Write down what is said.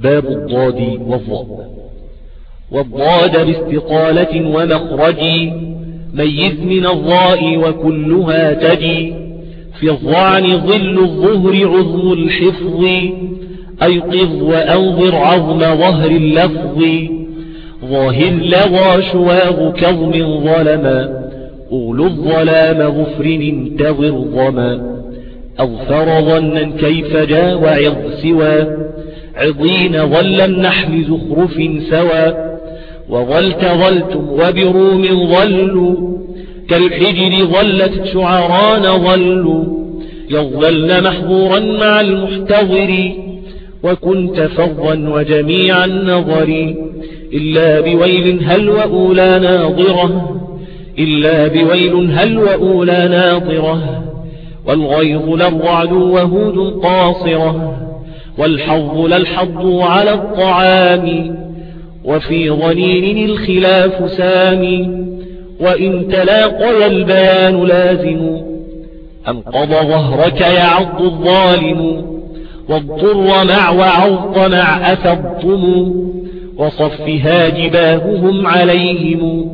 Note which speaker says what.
Speaker 1: باب الضاد والضاء والضاد باستقالة ومخرج ميز من الضاء وكلها تجي. في الظعن ظل الظهر عظم الحفظ أيقظ وأنظر عظم ظهر اللفظ. ظاهر لغى شواغ كظم ظلما أولو الظلام غفر انتظر ظما. أغفر ظنا كيف جاء وعظ سوى. عضين ظل النحل زخرف سوى وظلت ظلتم وبروم ظلوا كالحجر ظلت شعران ظلوا يظلن محظورا مع المحتضر وكنت فظا وجميع النظر إلا بويل هل وأولى ناظرة إلا بويل هل وأولى ناظرة والغيظ للرعد وهود قاصرة والحظ للحظ على الطعام. وفي ظنين الخلاف سامي وإن تلاقي البيان لازم. أنقض ظهرك يعض الظالم. واضطر مع وعض مع أفضتم. وصفها جباههم عليهم.